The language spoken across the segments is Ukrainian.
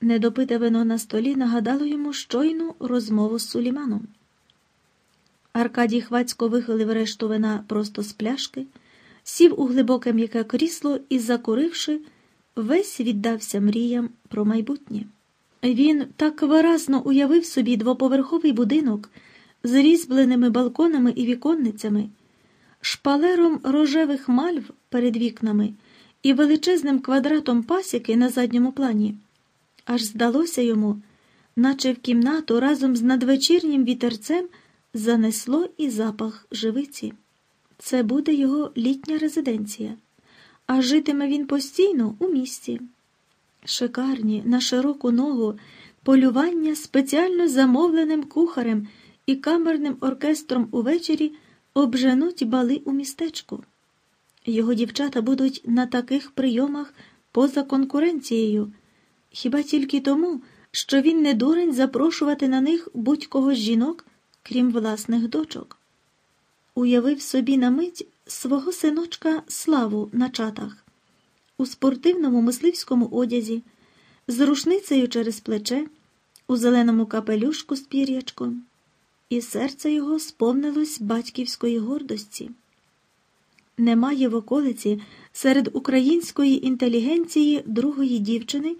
Недопите вино на столі нагадало йому щойну розмову з Суліманом. Аркадій хвацько вихилив решту вина просто з пляшки, сів у глибоке м'яке крісло і, закуривши, весь віддався мріям про майбутнє. Він так виразно уявив собі двоповерховий будинок з різьбленими балконами і віконницями, шпалером рожевих мальв перед вікнами і величезним квадратом пасіки на задньому плані. Аж здалося йому, наче в кімнату разом з надвечірнім вітерцем занесло і запах живиці. Це буде його літня резиденція, а житиме він постійно у місті. Шикарні на широку ногу полювання спеціально замовленим кухарем і камерним оркестром увечері обженуть бали у містечку. Його дівчата будуть на таких прийомах поза конкуренцією, хіба тільки тому, що він не дурень запрошувати на них будь-кого з жінок, крім власних дочок. Уявив собі на мить свого синочка Славу на чатах, у спортивному мисливському одязі, з рушницею через плече, у зеленому капелюшку з пір'ячком, і серце його сповнилось батьківської гордості. Немає в околиці серед української інтелігенції другої дівчини,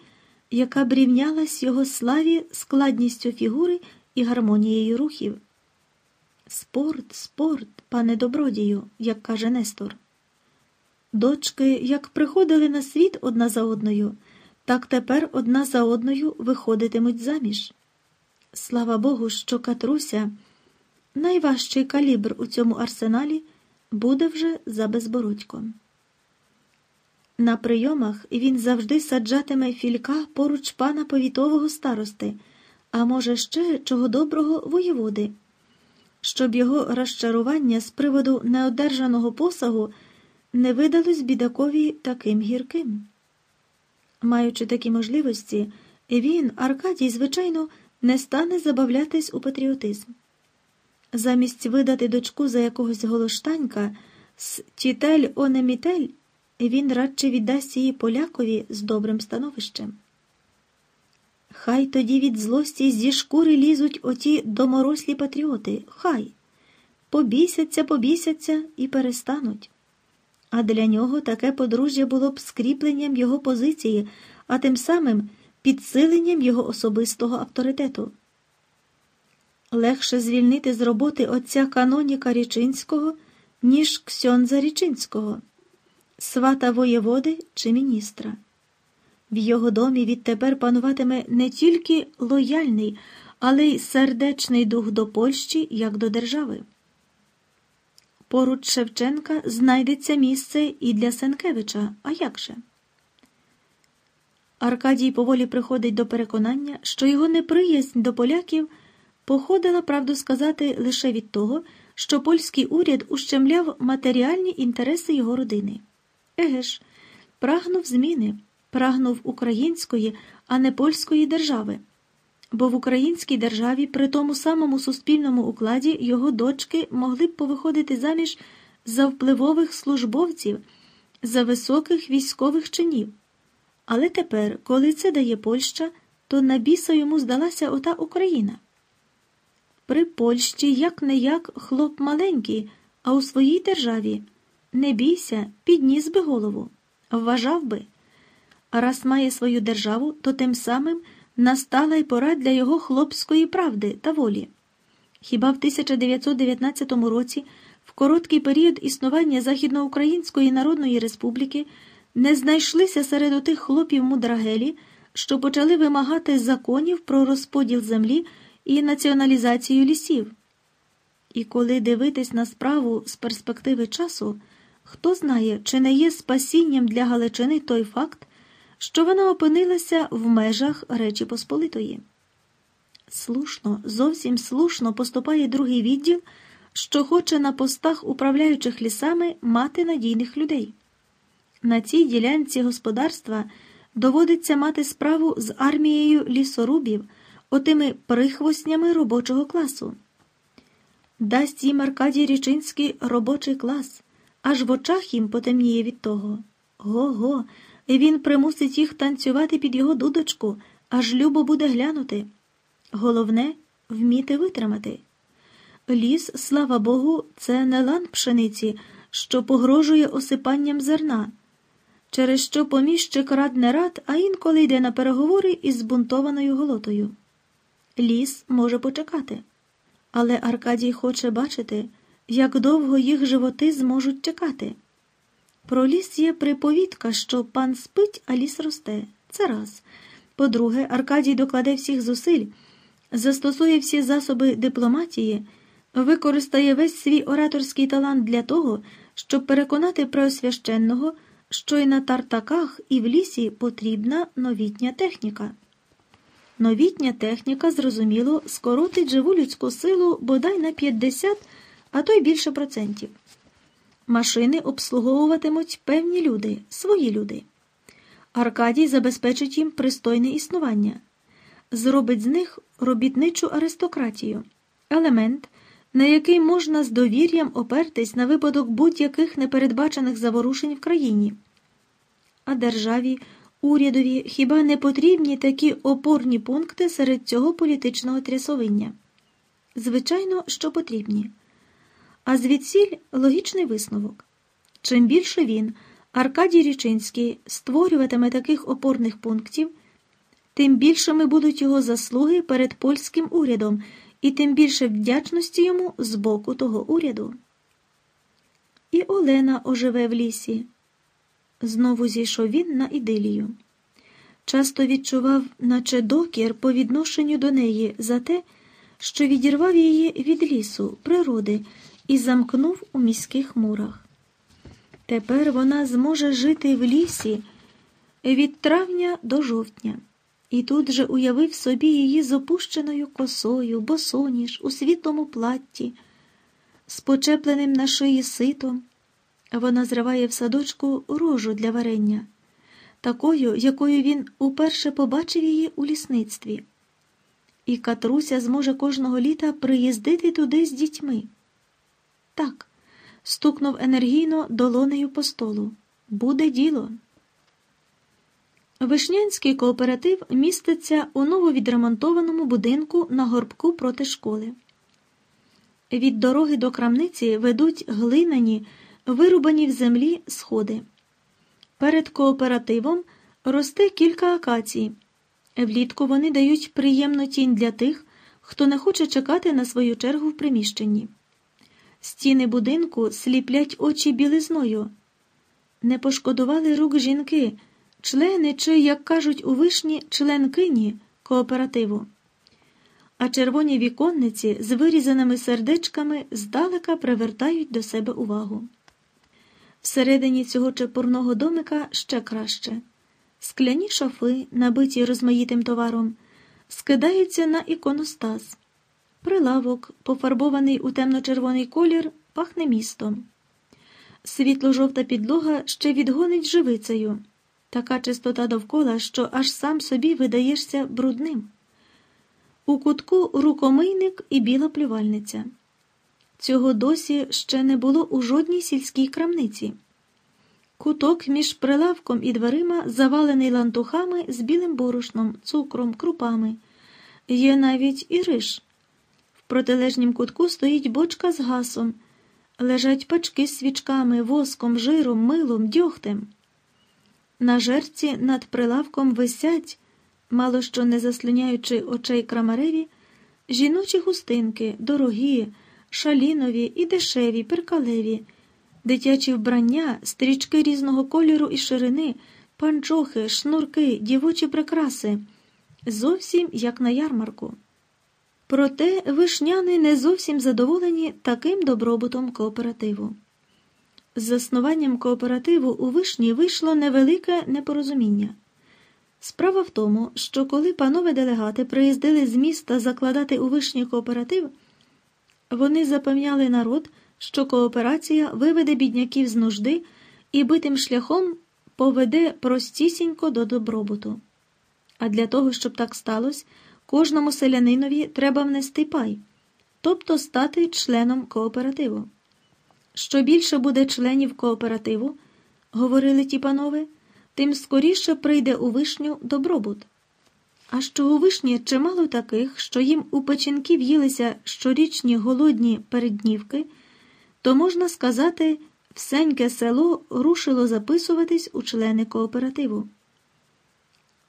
яка б рівнялась його славі складністю фігури і гармонією рухів. Спорт, спорт, пане добродію, як каже Нестор. Дочки, як приходили на світ одна за одною, так тепер одна за одною виходитимуть заміж. Слава Богу, що Катруся, найважчий калібр у цьому арсеналі, буде вже за безбородьком. На прийомах він завжди саджатиме філька поруч пана повітового старости, а може, ще чого доброго воєводи, щоб його розчарування з приводу неодержаного посагу не видалось бідакові таким гірким. Маючи такі можливості, він, Аркадій, звичайно, не стане забавлятись у патріотизм. Замість видати дочку за якогось голоштанька з тітель онемітель, він радше віддасть її полякові з добрим становищем. Хай тоді від злості зі шкури лізуть оті доморослі патріоти, хай побісяться, побісяться і перестануть. А для нього таке подружжя було б скріпленням його позиції, а тим самим підсиленням його особистого авторитету. Легше звільнити з роботи отця каноніка Річинського, ніж Ксьонза Річинського, свата воєводи чи міністра. В його домі відтепер пануватиме не тільки лояльний, але й сердечний дух до Польщі як до держави. Поруч Шевченка знайдеться місце і для Сенкевича, а як же? Аркадій поволі приходить до переконання, що його неприязнь до поляків походила, правду сказати, лише від того, що польський уряд ущемляв матеріальні інтереси його родини. Еге ж, прагнув зміни, прагнув української, а не польської держави. Бо в українській державі при тому самому суспільному укладі його дочки могли б повиходити заміж за впливових службовців, за високих військових чинів. Але тепер, коли це дає Польща, то на біса йому здалася ота Україна. При Польщі як не як хлоп маленький, а у своїй державі не бійся, підніс би голову, вважав би. Раз має свою державу, то тим самим настала й пора для його хлопської правди та волі. Хіба в 1919 році, в короткий період існування Західноукраїнської Народної Республіки, не знайшлися серед отих хлопів мудрагелі, що почали вимагати законів про розподіл землі і націоналізацію лісів. І коли дивитись на справу з перспективи часу, хто знає, чи не є спасінням для Галичини той факт, що вона опинилася в межах Речі Посполитої. Слушно, зовсім слушно поступає другий відділ, що хоче на постах управляючих лісами мати надійних людей. На цій ділянці господарства доводиться мати справу з армією лісорубів, отими прихвостнями робочого класу. Дасть їм Аркадій Річинський робочий клас, аж в очах їм потемніє від того. Го-го, він примусить їх танцювати під його дудочку, аж любо буде глянути. Головне вміти витримати. Ліс, слава Богу, це не лан пшениці, що погрожує осипанням зерна, через що поміщик рад не рад, а інколи йде на переговори із збунтованою голотою. Ліс може почекати, але Аркадій хоче бачити, як довго їх животи зможуть чекати. Про ліс є приповідка, що пан спить, а ліс росте. Це раз. По-друге, Аркадій докладе всіх зусиль, застосує всі засоби дипломатії, використає весь свій ораторський талант для того, щоб переконати Преосвященного, що і на тартаках, і в лісі потрібна новітня техніка. Новітня техніка, зрозуміло, скоротить живу людську силу бодай на 50, а то й більше процентів. Машини обслуговуватимуть певні люди, свої люди. Аркадій забезпечить їм пристойне існування, зробить з них робітничу аристократію, елемент, на який можна з довір'ям опертись на випадок будь-яких непередбачених заворушень в країні. А державі, урядові хіба не потрібні такі опорні пункти серед цього політичного трясовиння? Звичайно, що потрібні. А звідсіль логічний висновок. Чим більше він, Аркадій Річинський, створюватиме таких опорних пунктів, тим більшими будуть його заслуги перед польським урядом і тим більше вдячності йому з боку того уряду. І Олена оживе в лісі. Знову зійшов він на ідилію. Часто відчував, наче докір по відношенню до неї за те, що відірвав її від лісу, природи і замкнув у міських мурах. Тепер вона зможе жити в лісі від травня до жовтня, і тут же уявив собі її з опущеною косою, босоніж, у світлому платті, з почепленим на шиї ситом. Вона зриває в садочку рожу для варення, такою, якою він уперше побачив її у лісництві. І Катруся зможе кожного літа приїздити туди з дітьми. Так, стукнув енергійно долонею по столу. Буде діло. Вишнянський кооператив міститься у нововідремонтованому будинку на горбку проти школи. Від дороги до крамниці ведуть глиняні, вирубані в землі сходи. Перед кооперативом росте кілька акацій. Влітку вони дають приємну тінь для тих, хто не хоче чекати на свою чергу в приміщенні. Стіни будинку сліплять очі білизною. Не пошкодували рук жінки, члени чи, як кажуть у вишні, членкині кооперативу. А червоні віконниці з вирізаними сердечками здалека привертають до себе увагу. Всередині цього чепурного домика ще краще. Скляні шафи, набиті розмаїтим товаром, скидаються на іконостас. Прилавок, пофарбований у темно-червоний колір, пахне містом. Світло-жовта підлога ще відгонить живицею. Така чистота довкола, що аж сам собі видаєшся брудним. У кутку рукомийник і біла плювальниця. Цього досі ще не було у жодній сільській крамниці. Куток між прилавком і дверима завалений лантухами з білим борошном, цукром, крупами. Є навіть і риш протилежнім кутку стоїть бочка з гасом, лежать пачки з свічками, воском, жиром, милом, дьогтем. На жерці над прилавком висять, мало що не заслиняючи очей крамареві, жіночі хустинки, дорогі, шалінові і дешеві, перкалеві, дитячі вбрання, стрічки різного кольору і ширини, панчохи, шнурки, дівочі прикраси, зовсім як на ярмарку. Проте вишняни не зовсім задоволені таким добробутом кооперативу. З заснуванням кооперативу у вишні вийшло невелике непорозуміння. Справа в тому, що коли панове делегати приїздили з міста закладати у вишні кооператив, вони запевняли народ, що кооперація виведе бідняків з нужди і битим шляхом поведе простісінько до добробуту. А для того, щоб так сталося, Кожному селянинові треба внести пай, тобто стати членом кооперативу. Що більше буде членів кооперативу, говорили ті панове, тим скоріше прийде у вишню добробут. А що у вишні чимало таких, що їм у печінки в'їлися щорічні голодні переднівки, то можна сказати, всеньке село рушило записуватись у члени кооперативу.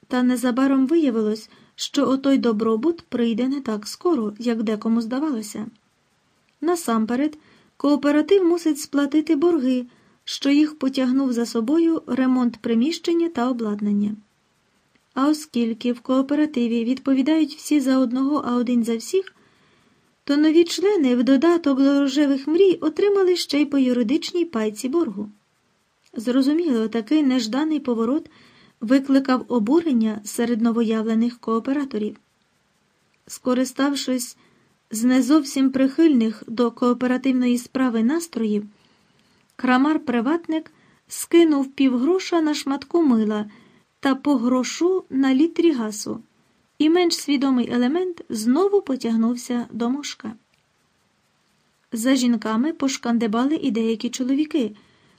Та незабаром виявилось, що отой добробут прийде не так скоро, як декому здавалося. Насамперед, кооператив мусить сплатити борги, що їх потягнув за собою ремонт приміщення та обладнання. А оскільки в кооперативі відповідають всі за одного, а один за всіх, то нові члени в додаток до рожевих мрій отримали ще й по юридичній пайці боргу. Зрозуміло, такий нежданий поворот викликав обурення серед новоявлених кооператорів. Скориставшись з не зовсім прихильних до кооперативної справи настроїв, крамар-приватник скинув півгроша на шматку мила та по грошу на літрі гасу, і менш свідомий елемент знову потягнувся до мошка. За жінками пошкандибали і деякі чоловіки,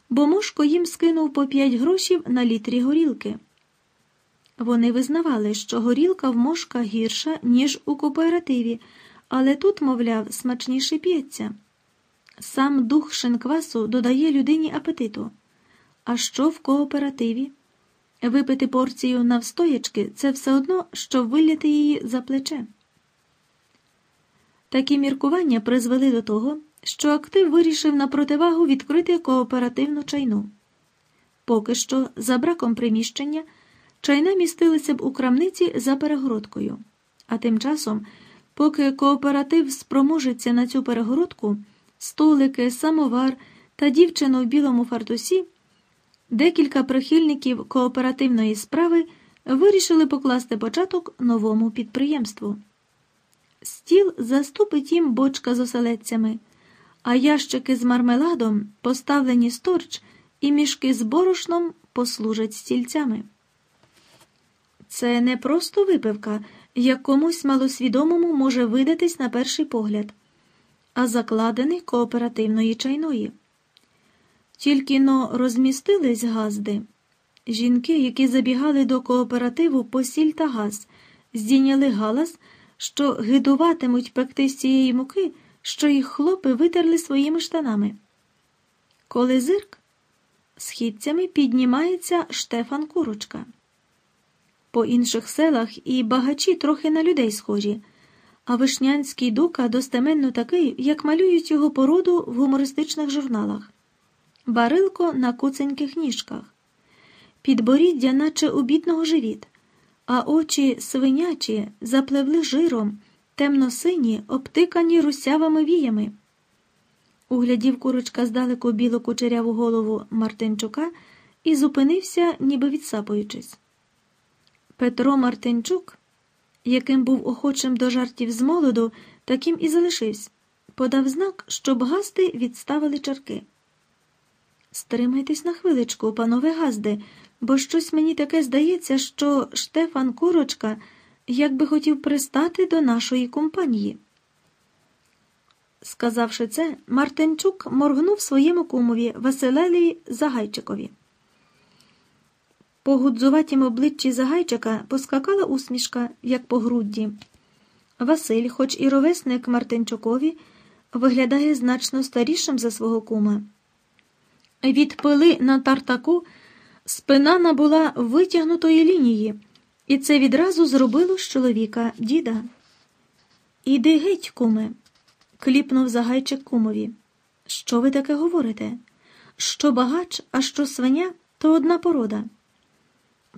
бо мошко їм скинув по п'ять грошів на літрі горілки. Вони визнавали, що горілка в мошка гірша, ніж у кооперативі, але тут, мовляв, смачніше п'ється. Сам дух шинквасу додає людині апетиту. А що в кооперативі? Випити порцію навстоячки це все одно, що виляти її за плече. Такі міркування призвели до того, що актив вирішив на противагу відкрити кооперативну чайну. Поки що, за браком приміщення, чайна містилися б у крамниці за перегородкою, а тим часом, поки кооператив спроможеться на цю перегородку, столики, самовар та дівчину в білому фартусі. Декілька прихильників кооперативної справи вирішили покласти початок новому підприємству. Стіл заступить їм бочка з оселедцями, а ящики з мармеладом, поставлені сторч, і мішки з борошном послужать стільцями. Це не просто випивка, як комусь малосвідомому може видатись на перший погляд, а закладений кооперативної чайної. Тільки но розмістились газди. Жінки, які забігали до кооперативу по сіль та газ, здійняли галас, що гидуватимуть пекти з цієї муки, що їх хлопи витерли своїми штанами. Коли зирк, східцями піднімається Штефан Курочка. По інших селах і багачі трохи на людей схожі, а вишнянський дука достеменно такий, як малюють його породу в гумористичних журналах барилко на куценьких ніжках, підборіддя, наче у бідного живіт, а очі свинячі заплевли жиром, темно-сині, обтикані русявими віями. Углядів курочка здалеку білу кучеряву голову Мартинчука і зупинився, ніби відсапуючись. Петро Мартинчук, яким був охочим до жартів з молоду, таким і залишився, подав знак, щоб гасти відставили чарки. Стримайтесь на хвиличку, панове Газди, бо щось мені таке здається, що Штефан Курочка як би хотів пристати до нашої компанії. Сказавши це, Мартинчук моргнув своєму кумові Василелі Загайчикові. По гудзуватім обличчі Загайчика поскакала усмішка, як по грудді. Василь, хоч і ровесник Мартинчукові, виглядає значно старішим за свого кума. Від пили на тартаку спина набула витягнутої лінії, і це відразу зробило з чоловіка діда. Іди геть, куме, кліпнув загайчик кумові. Що ви таке говорите? Що багач, а що свиня, то одна порода.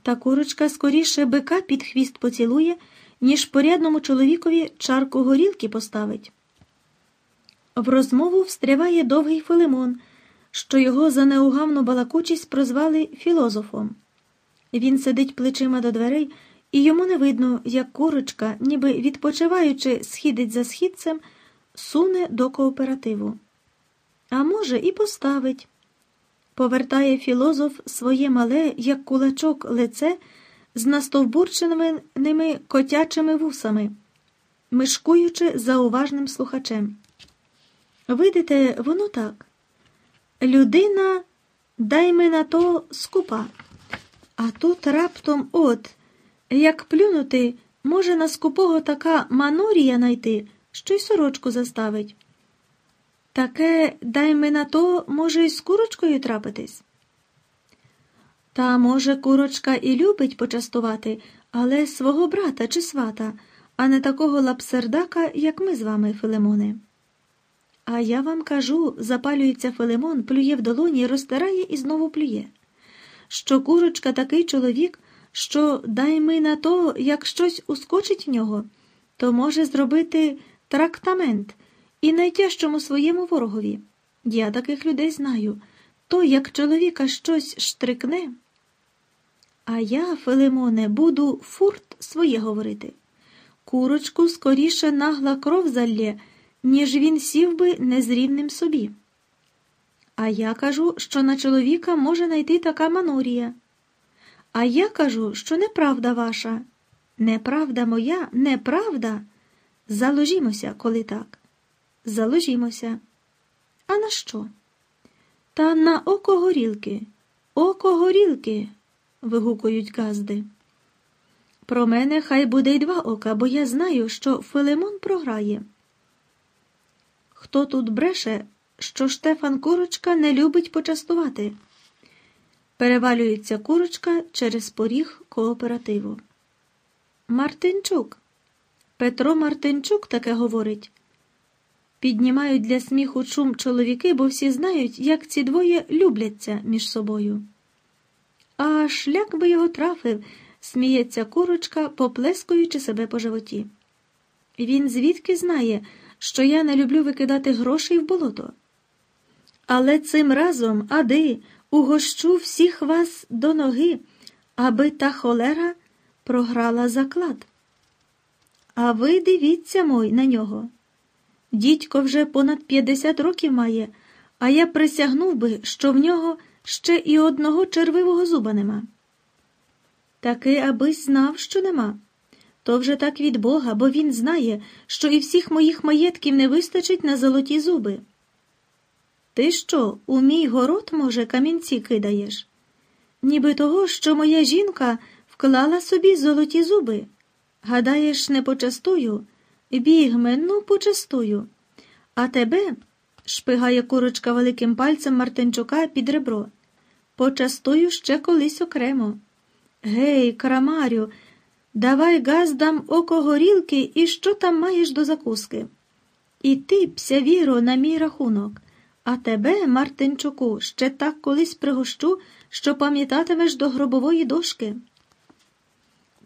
Та курочка скоріше бика під хвіст поцілує, ніж порядному чоловікові чарку горілки поставить. В розмову встряває довгий Филимон що його за неугавну балакучість прозвали філозофом. Він сидить плечима до дверей, і йому не видно, як курочка, ніби відпочиваючи, східить за східцем, суне до кооперативу. А може, і поставить. Повертає філозоф своє мале, як кулачок, лице з настовбурченими котячими вусами, мишкуючи за уважним слухачем. Видите, воно так. Людина, дай ми на то скупа. А тут раптом от, як плюнути, Може, на скупого така манорія найти, що й сорочку заставить. Таке дай ми на то, може, й з курочкою трапитись. Та, може, курочка і любить почастувати, але свого брата чи свата, а не такого лапсердака, як ми з вами, Филимоне. А я вам кажу, запалюється Филимон, плює в долоні, розтирає і знову плює. Що курочка такий чоловік, що дай ми на то, як щось ускочить в нього, то може зробити трактамент і найтяжчому своєму ворогові. Я таких людей знаю. То, як чоловіка щось штрикне. А я, Филимоне, буду фурт своє говорити. Курочку скоріше нагла кров залє, ніж він сів би незрівним собі. А я кажу, що на чоловіка може найти така манорія. А я кажу, що неправда ваша. Неправда моя, неправда. Заложімося, коли так. Заложімося. А на що? Та на око горілки, око горілки, вигукують газди. Про мене хай буде й два ока, бо я знаю, що Филимон програє. Хто тут бреше, що Штефан Курочка не любить почастувати? Перевалюється курочка через поріг кооперативу. Мартинчук. Петро Мартинчук таке говорить. Піднімають для сміху чум чоловіки, бо всі знають, як ці двоє любляться між собою. А шлях би його трафив, сміється курочка, поплескуючи себе по животі. Він звідки знає, що я не люблю викидати грошей в болото. Але цим разом, ади, угощу всіх вас до ноги, аби та холера програла заклад. А ви дивіться мой на нього. Дідько вже понад 50 років має, а я присягнув би, що в нього ще і одного червивого зуба нема. Таки абись знав, що нема. То вже так від Бога, бо він знає, що і всіх моїх маєтків не вистачить на золоті зуби. Ти що, у мій город, може, камінці кидаєш? Ніби того, що моя жінка вклала собі золоті зуби. Гадаєш, не почастую? Бігме, ну, почастую. А тебе, шпигає курочка великим пальцем Мартинчука під ребро, почастую ще колись окремо. Гей, крамарю, давай газдам око горілки і що там маєш до закуски. І ти, пся віро, на мій рахунок, а тебе, Мартинчуку, ще так колись пригощу, що пам'ятатимеш до гробової дошки.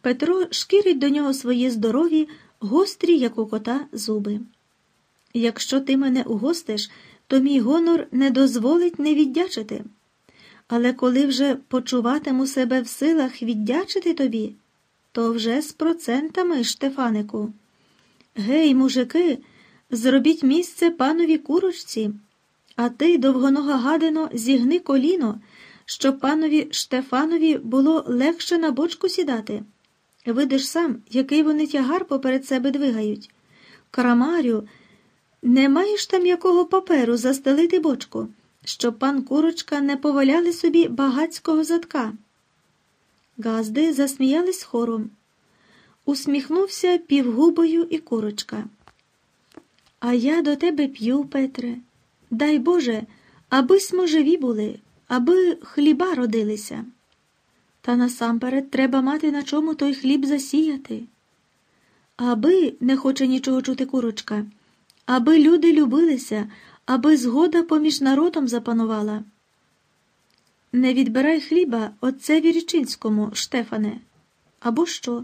Петро шкірить до нього свої здорові, гострі, як у кота, зуби. Якщо ти мене угостиш, то мій гонор не дозволить не віддячити. Але коли вже почуватиму себе в силах віддячити тобі, то вже з процентами, Штефанику. Гей, мужики, зробіть місце панові курочці, а ти, довгонога гадино, зігни коліно, щоб панові Штефанові було легше на бочку сідати. Видиш сам, який вони тягар поперед себе двигають. Крамарю, не маєш там якого паперу застелити бочку, щоб пан курочка не поваляли собі багацького задка. Газди засміялись хором. Усміхнувся півгубою і курочка. А я до тебе п'ю, Петре. Дай Боже, аби смо живі були, аби хліба родилися. Та насамперед треба мати на чому той хліб засіяти. Аби не хоче нічого чути курочка, аби люди любилися, аби згода поміж народом запанувала. Не відбирай хліба отцеві Річинському, Штефане. Або що?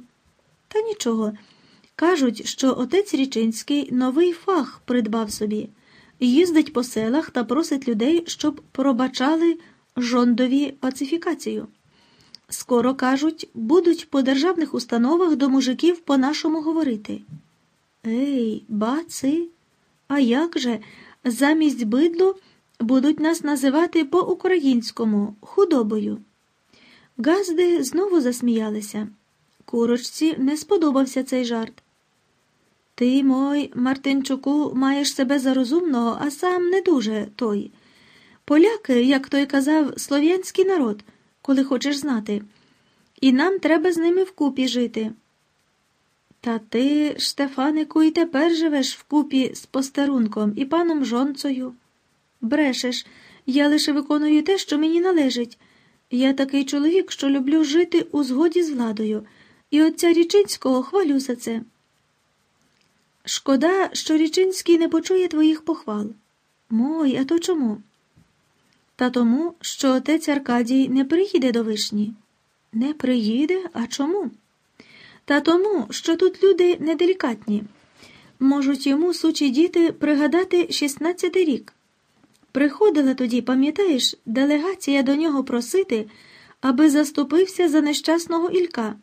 Та нічого. Кажуть, що отець Річинський новий фах придбав собі, їздить по селах та просить людей, щоб пробачали жондові пацифікацію. Скоро кажуть, будуть по державних установах до мужиків по-нашому говорити. Ей, баци, а як же, замість бидло будуть нас називати по-українському худобою. Газди знову засміялися. Курочці не сподобався цей жарт. Ти, мой, Мартинчуку, маєш себе за розумного, а сам не дуже той. Поляки, як той казав, слов'янський народ коли хочеш знати, і нам треба з ними вкупі жити. Та ти, Штефанику, і тепер живеш вкупі з постерунком і паном жонцею. Брешеш, я лише виконую те, що мені належить. Я такий чоловік, що люблю жити у згоді з владою, і отця Річинського хвалю за це. Шкода, що Річинський не почує твоїх похвал. Мой, а то чому? Та тому, що отець Аркадій не приїде до вишні. Не приїде, а чому? Та тому, що тут люди неделікатні. Можуть йому сучі діти пригадати 16-й рік. Приходила тоді, пам'ятаєш, делегація до нього просити, аби заступився за нещасного Ілька.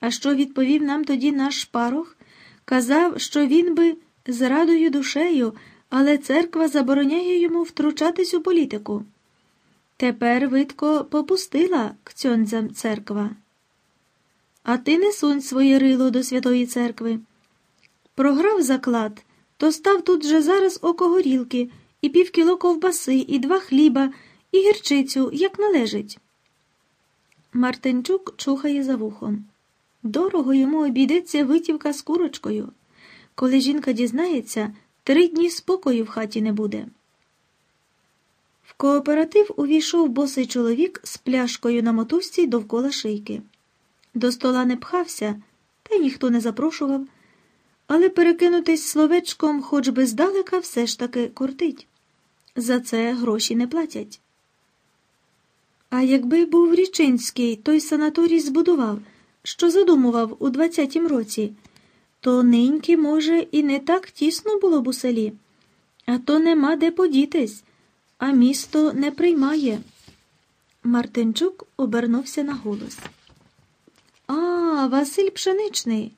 А що відповів нам тоді наш парох? Казав, що він би з радою душею, але церква забороняє йому втручатись у політику. Тепер видко попустила кцьонцям церква. А ти не сунь своє рило до Святої церкви. Програв заклад, то став тут же зараз око горілки, і півкіло ковбаси, і два хліба, і гірчицю, як належить. Мартинчук чухає за вухом. Дорого йому обійдеться витівка з курочкою. Коли жінка дізнається, три дні спокою в хаті не буде. В кооператив увійшов босий чоловік з пляшкою на мотузці довкола шийки. До стола не пхався, та й ніхто не запрошував, але перекинутись словечком, хоч би здалека, все ж таки кортить. За це гроші не платять. А якби був Річинський, той санаторій збудував, що задумував у 20-тім році, то ниньки, може, і не так тісно було б у селі, а то нема де подітись, а місто не приймає. Мартинчук обернувся на голос. А, Василь Пшеничний.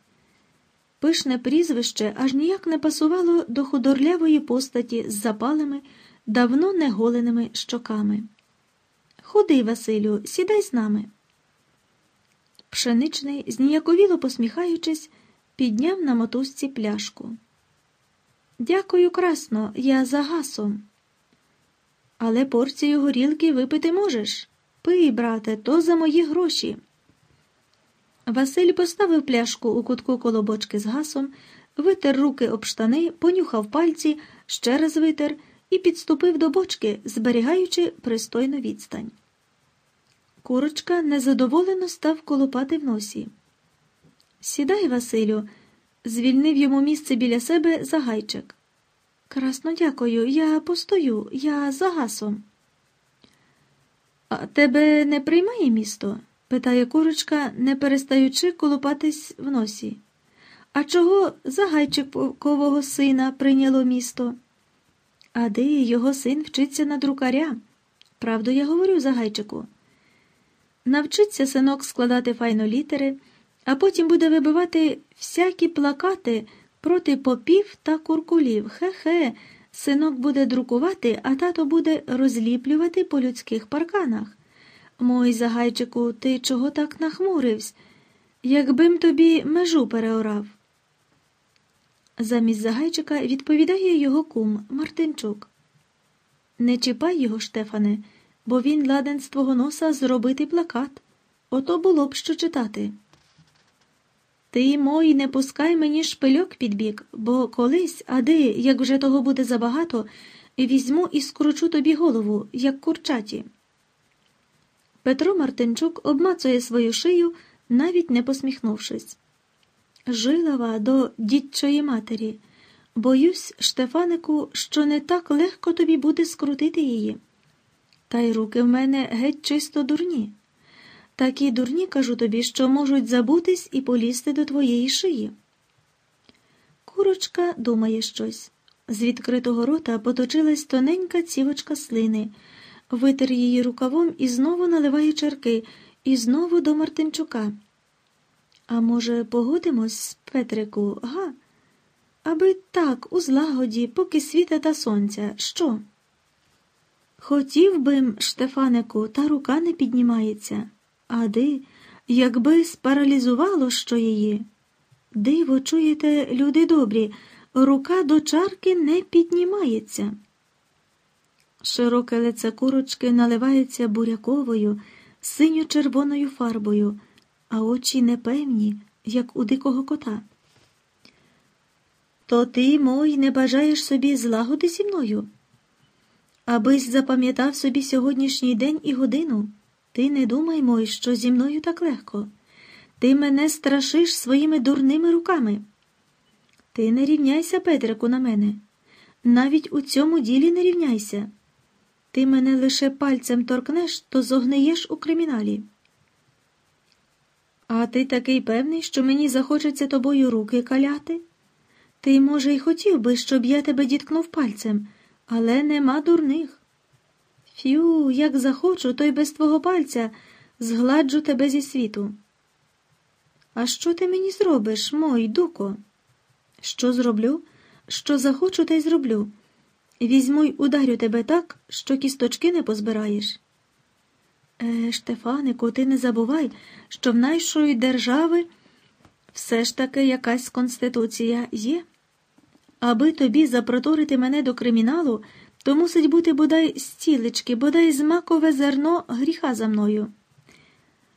Пишне прізвище аж ніяк не пасувало до худорлявої постаті з запалими, давно неголеними щоками. Ходи, Василю, сідай з нами. Пшеничний, зніяковіло посміхаючись, підняв на мотузці пляшку. Дякую, красно, я за гасом. Але порцію горілки випити можеш. Пий, брате, то за мої гроші. Василь поставив пляшку у кутку коло бочки з гасом, витер руки об штани, понюхав пальці, ще раз витер і підступив до бочки, зберігаючи пристойну відстань. Курочка незадоволено став колопати в носі. Сідай, Василю, звільнив йому місце біля себе загайчик. Красно дякую, я постою, я за гасом. А тебе не приймає місто? питає курочка, не перестаючи колупатись в носі. А чого загайчикового сина прийняло місто? А де його син вчиться на друкаря? Правду я говорю загайчику. Навчиться синок складати файно літери, а потім буде вибивати всякі плакати проти попів та куркулів. Хе-хе, синок буде друкувати, а тато буде розліплювати по людських парканах. Мой загайчику, ти чого так нахмурився? Якбим тобі межу переорав. Замість загайчика відповідає його кум Мартинчук. Не чіпай його, Штефане, бо він ладен з твого носа зробити плакат. Ото було б що читати. Ти, мой, не пускай мені шпильок під бік, бо колись, а де, як вже того буде забагато, візьму і скручу тобі голову, як курчаті. Петро Мартинчук обмацує свою шию, навіть не посміхнувшись. Жилава до дідчої матері. Боюсь, Штефанику, що не так легко тобі буде скрутити її. Та й руки в мене геть чисто дурні. Такі дурні, кажу тобі, що можуть забутись і полізти до твоєї шиї. Курочка думає щось. З відкритого рота поточилась тоненька цівочка слини, витер її рукавом і знову наливає чарки, і знову до Мартинчука. А може, погодимось, Петрику, га? Аби так, у злагоді, поки світа та сонця, що? Хотів би, Штефанику, та рука не піднімається. А ди, якби спаралізувало що її. Диво, чуєте, люди добрі, рука до чарки не піднімається. Широке лице курочки наливається буряковою, синьо-червоною фарбою, а очі непевні, як у дикого кота. То ти, мой, не бажаєш собі злагоди зі мною? Абись запам'ятав собі сьогоднішній день і годину. Ти не думай, мой, що зі мною так легко. Ти мене страшиш своїми дурними руками. Ти не рівняйся, Петрику, на мене. Навіть у цьому ділі не рівняйся. Ти мене лише пальцем торкнеш, то зогниєш у криміналі. А ти такий певний, що мені захочеться тобою руки каляти? Ти, може, й хотів би, щоб я тебе діткнув пальцем, але нема дурних. Фю, як захочу, то й без твого пальця згладжу тебе зі світу. А що ти мені зробиш, мой дуко? Що зроблю? Що захочу, та й зроблю. Візьму й ударю тебе так, що кісточки не позбираєш. Е, Штефанику, ти не забувай, що в нашої держави все ж таки якась конституція є. Аби тобі запроторити мене до криміналу, то мусить бути бодай стілечки, бодай змакове зерно гріха за мною.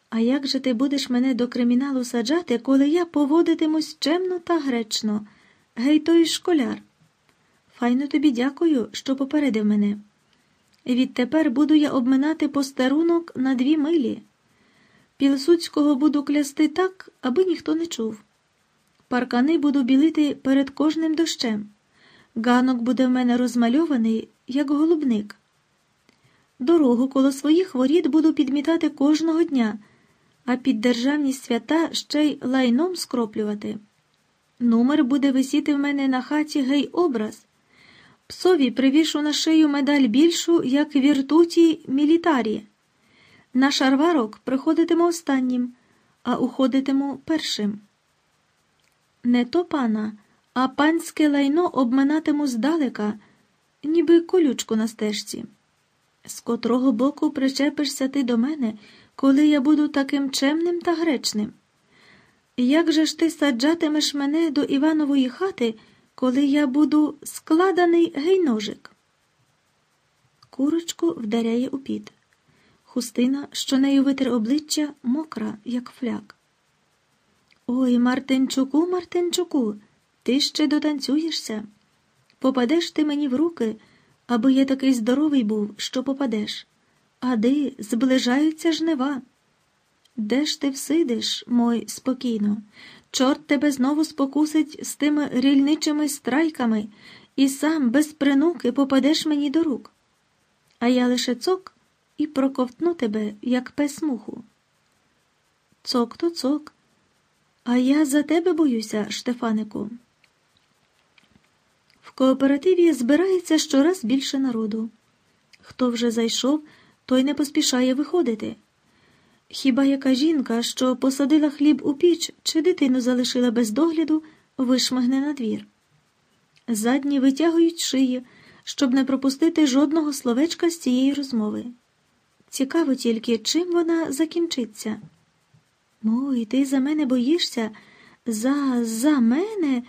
А як же ти будеш мене до криміналу саджати, коли я поводитимусь чемно та гречно? Гей, той школяр. Файно тобі дякую, що попередив мене. Відтепер буду я обминати постарунок на дві милі. Пілсуцького буду клясти так, аби ніхто не чув. Паркани буду білити перед кожним дощем. Ганок буде в мене розмальований, як голубник. Дорогу коло своїх воріт буду підмітати кожного дня, а під державні свята ще й лайном скроплювати. Номер буде висіти в мене на хаті гей образ. Псові привішу на шию медаль більшу, як віртуті мілітарі. На шарварок приходитиму останнім, а уходитиму першим. Не то пана, а панське лайно обминатиму здалека, ніби колючку на стежці. З котрого боку причепишся ти до мене, коли я буду таким чемним та гречним? Як же ж ти саджатимеш мене до Іванової хати, коли я буду складений гейножик? Курочку вдаряє у піт. Хустина, що нею витер обличчя, мокра, як фляк. Ой, Мартинчуку, Мартинчуку, ти ще дотанцюєшся. Попадеш ти мені в руки, аби я такий здоровий був, що попадеш. Ади, зближаються жнива. Де ж ти всидиш, мой, спокійно? Чорт тебе знову спокусить з тими рільничими страйками, і сам без принуки попадеш мені до рук. А я лише цок і проковтну тебе, як пес муху. Цок то цок. А я за тебе боюся, Штефанику. Кооперативі збирається щораз більше народу. Хто вже зайшов, той не поспішає виходити. Хіба яка жінка, що посадила хліб у піч чи дитину залишила без догляду, вишмагне на двір. Задні витягують шиї, щоб не пропустити жодного словечка з цієї розмови. Цікаво тільки, чим вона закінчиться. Ой, ти за мене боїшся? За за мене?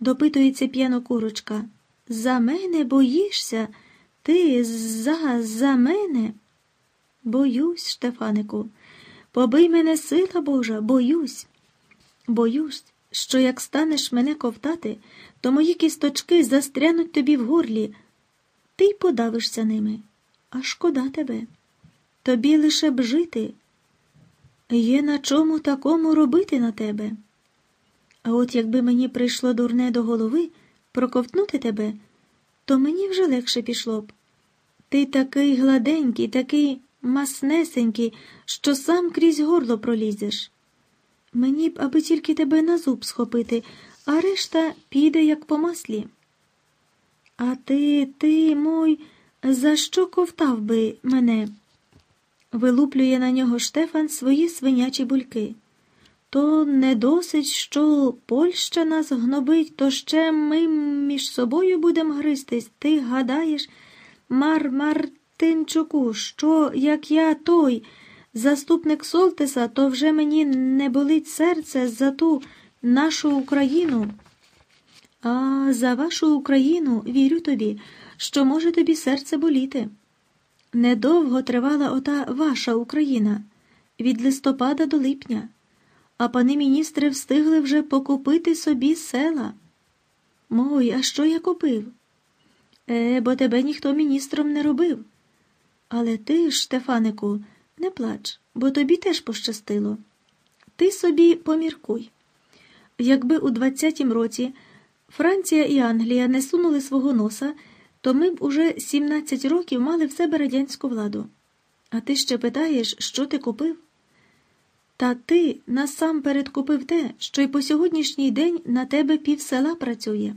Допитується п'яно курочка. За мене боїшся? Ти за за мене? Боюсь, Штефанику. Побий мене, сила Божа, боюсь. Боюсь, що як станеш мене ковтати, то мої кісточки застрянуть тобі в горлі, ти й подавишся ними. А шкода тебе. Тобі лише б жити. Є на чому такому робити на тебе. А от якби мені прийшло дурне до голови проковтнути тебе, то мені вже легше пішло б. Ти такий гладенький, такий маснесенький, що сам крізь горло пролізеш. Мені б, аби тільки тебе на зуб схопити, а решта піде, як по маслі. А ти, ти, мой, за що ковтав би мене? Вилуплює на нього Штефан свої свинячі бульки. То не досить, що Польща нас гнобить, то ще ми між собою будемо гристись. Ти гадаєш, мар Мартинчуку, що як я той, заступник Солтеса, то вже мені не болить серце за ту нашу Україну. А за вашу Україну вірю тобі, що може тобі серце боліти. Недовго тривала ота ваша Україна від листопада до липня, а пани міністри встигли вже покупити собі села. Мой, а що я купив? Е, бо тебе ніхто міністром не робив. Але ти Штефанику, не плач, бо тобі теж пощастило. Ти собі поміркуй. Якби у 20-тім році Франція і Англія не сунули свого носа, то ми б уже 17 років мали в себе радянську владу. А ти ще питаєш, що ти купив? Та ти насамперед купив те, що й по сьогоднішній день на тебе пів села працює.